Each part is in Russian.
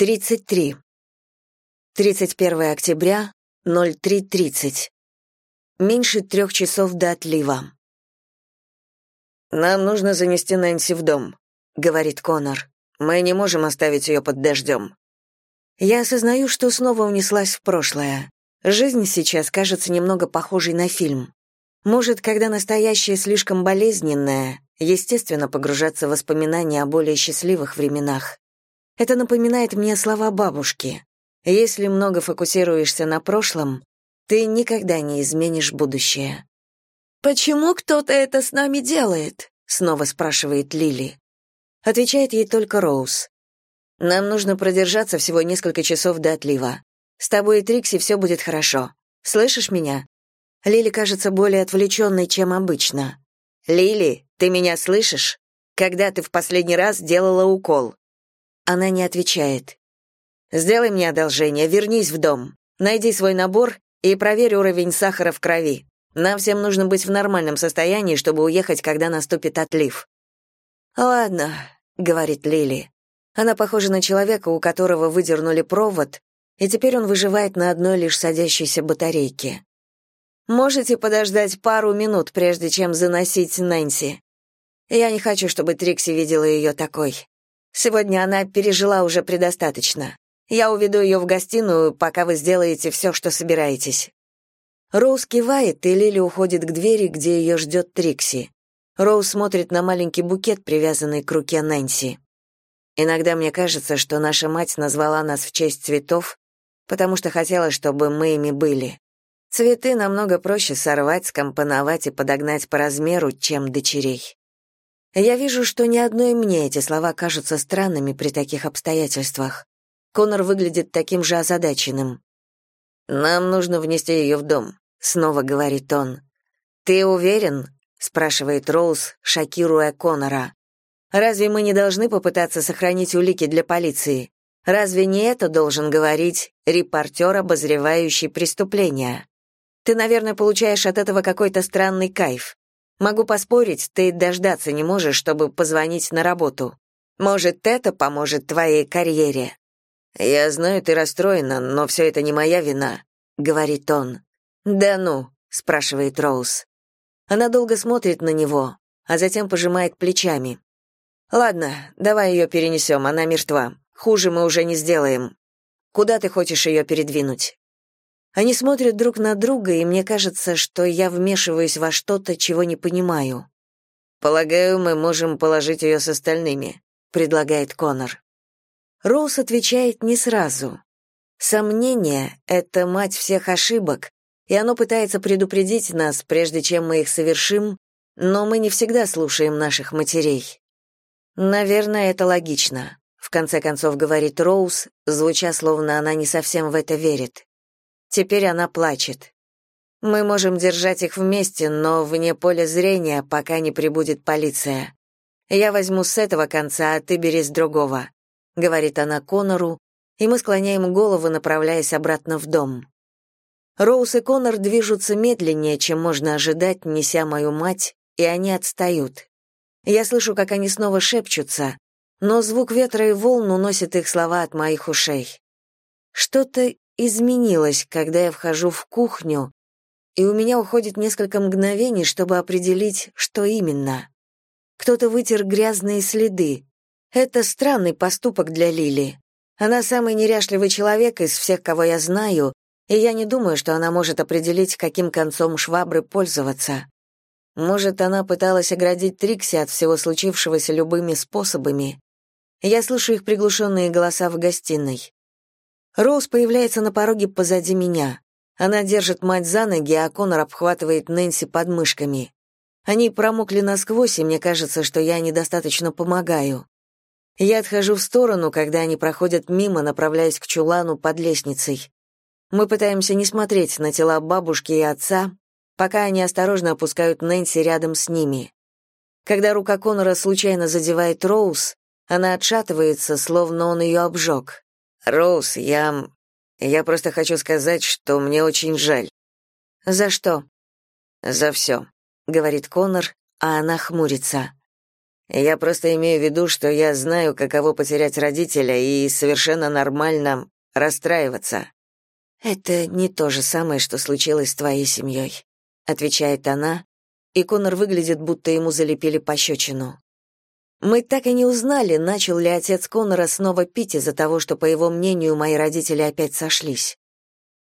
33. 31 октября, 03.30. Меньше трех часов до отлива. «Нам нужно занести Нэнси в дом», — говорит Конор. «Мы не можем оставить ее под дождем». Я осознаю, что снова унеслась в прошлое. Жизнь сейчас кажется немного похожей на фильм. Может, когда настоящее слишком болезненное, естественно, погружаться в воспоминания о более счастливых временах. Это напоминает мне слова бабушки. Если много фокусируешься на прошлом, ты никогда не изменишь будущее. «Почему кто-то это с нами делает?» — снова спрашивает Лили. Отвечает ей только Роуз. «Нам нужно продержаться всего несколько часов до отлива. С тобой и Трикси все будет хорошо. Слышишь меня?» Лили кажется более отвлеченной, чем обычно. «Лили, ты меня слышишь? Когда ты в последний раз делала укол?» Она не отвечает. «Сделай мне одолжение, вернись в дом. Найди свой набор и проверь уровень сахара в крови. Нам всем нужно быть в нормальном состоянии, чтобы уехать, когда наступит отлив». «Ладно», — говорит Лили. Она похожа на человека, у которого выдернули провод, и теперь он выживает на одной лишь садящейся батарейке. «Можете подождать пару минут, прежде чем заносить Нэнси? Я не хочу, чтобы Трикси видела ее такой. Сегодня она пережила уже предостаточно. Я уведу ее в гостиную, пока вы сделаете все, что собираетесь». Роуз кивает, и Лили уходит к двери, где ее ждет Трикси. Роуз смотрит на маленький букет, привязанный к руке Нэнси. Иногда мне кажется, что наша мать назвала нас в честь цветов, потому что хотела, чтобы мы ими были. Цветы намного проще сорвать, скомпоновать и подогнать по размеру, чем дочерей. Я вижу, что ни одной мне эти слова кажутся странными при таких обстоятельствах. Конор выглядит таким же озадаченным. «Нам нужно внести ее в дом», — снова говорит он. «Ты уверен?» — спрашивает Роуз, шокируя Конора. «Разве мы не должны попытаться сохранить улики для полиции? Разве не это должен говорить репортер, обозревающий преступления? Ты, наверное, получаешь от этого какой-то странный кайф. Могу поспорить, ты дождаться не можешь, чтобы позвонить на работу. Может, это поможет твоей карьере. Я знаю, ты расстроена, но все это не моя вина, говорит он. Да ну, спрашивает Роуз. Она долго смотрит на него, а затем пожимает плечами. Ладно, давай ее перенесем, она мертва. Хуже мы уже не сделаем. Куда ты хочешь ее передвинуть? Они смотрят друг на друга, и мне кажется, что я вмешиваюсь во что-то, чего не понимаю. «Полагаю, мы можем положить ее с остальными», — предлагает Конор. Роуз отвечает не сразу. Сомнение — это мать всех ошибок, и оно пытается предупредить нас, прежде чем мы их совершим, но мы не всегда слушаем наших матерей. Наверное, это логично, в конце концов говорит Роуз, звуча словно она не совсем в это верит. Теперь она плачет. Мы можем держать их вместе, но вне поля зрения, пока не прибудет полиция. Я возьму с этого конца, а ты бери с другого, говорит она Конору, и мы склоняем головы, направляясь обратно в дом. Роуз и Конор движутся медленнее, чем можно ожидать, неся мою мать, и они отстают. Я слышу, как они снова шепчутся, но звук ветра и волн уносит их слова от моих ушей. Что-то изменилось, когда я вхожу в кухню, и у меня уходит несколько мгновений, чтобы определить, что именно. Кто-то вытер грязные следы. Это странный поступок для Лили. Она самый неряшливый человек из всех, кого я знаю, и я не думаю, что она может определить, каким концом швабры пользоваться. Может, она пыталась оградить Трикси от всего случившегося любыми способами. Я слышу их приглушенные голоса в гостиной. Роуз появляется на пороге позади меня. Она держит мать за ноги, а Конор обхватывает Нэнси подмышками. Они промокли насквозь, и мне кажется, что я недостаточно помогаю. Я отхожу в сторону, когда они проходят мимо, направляясь к чулану под лестницей. Мы пытаемся не смотреть на тела бабушки и отца, пока они осторожно опускают Нэнси рядом с ними. Когда рука Конора случайно задевает Роуз, она отшатывается, словно он ее обжег. «Роуз, я... я просто хочу сказать, что мне очень жаль». «За что?» «За все», — говорит Конор, а она хмурится. Я просто имею в виду, что я знаю, каково потерять родителя, и совершенно нормально расстраиваться. Это не то же самое, что случилось с твоей семьей», — отвечает она, и Конор выглядит, будто ему залепили пощечину. Мы так и не узнали, начал ли отец Конора снова пить из-за того, что, по его мнению, мои родители опять сошлись.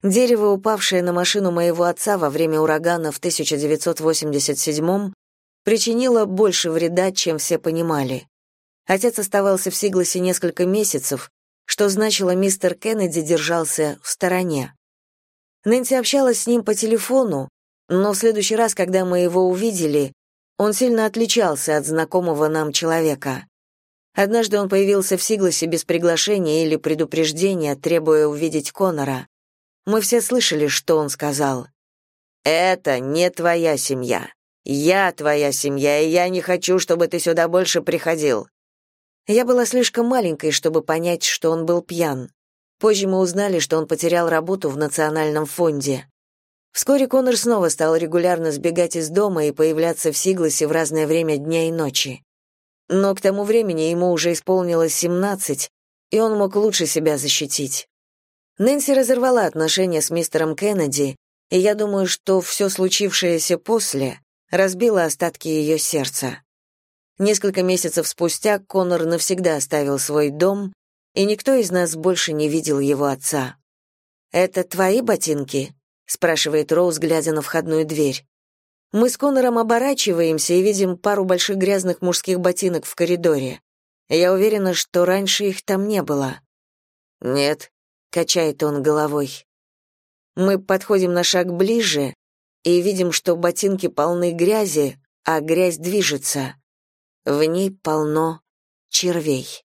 Дерево, упавшее на машину моего отца во время урагана в 1987 причинило больше вреда, чем все понимали. Отец оставался в Сигласе несколько месяцев, что значило, мистер Кеннеди держался в стороне. Нэнси общалась с ним по телефону, но в следующий раз, когда мы его увидели, он сильно отличался от знакомого нам человека. Однажды он появился в Сигласе без приглашения или предупреждения, требуя увидеть Конора. Мы все слышали, что он сказал. «Это не твоя семья. Я твоя семья, и я не хочу, чтобы ты сюда больше приходил». Я была слишком маленькой, чтобы понять, что он был пьян. Позже мы узнали, что он потерял работу в Национальном фонде. Вскоре Конор снова стал регулярно сбегать из дома и появляться в Сигласе в разное время дня и ночи. Но к тому времени ему уже исполнилось 17, и он мог лучше себя защитить. Нэнси разорвала отношения с мистером Кеннеди, и я думаю, что все случившееся после разбило остатки ее сердца. Несколько месяцев спустя Конор навсегда оставил свой дом, и никто из нас больше не видел его отца. «Это твои ботинки?» — спрашивает Роуз, глядя на входную дверь. Мы с Конором оборачиваемся и видим пару больших грязных мужских ботинок в коридоре. Я уверена, что раньше их там не было. «Нет», качает он головой. Мы подходим на шаг ближе и видим, что ботинки полны грязи, а грязь движется. В ней полно червей.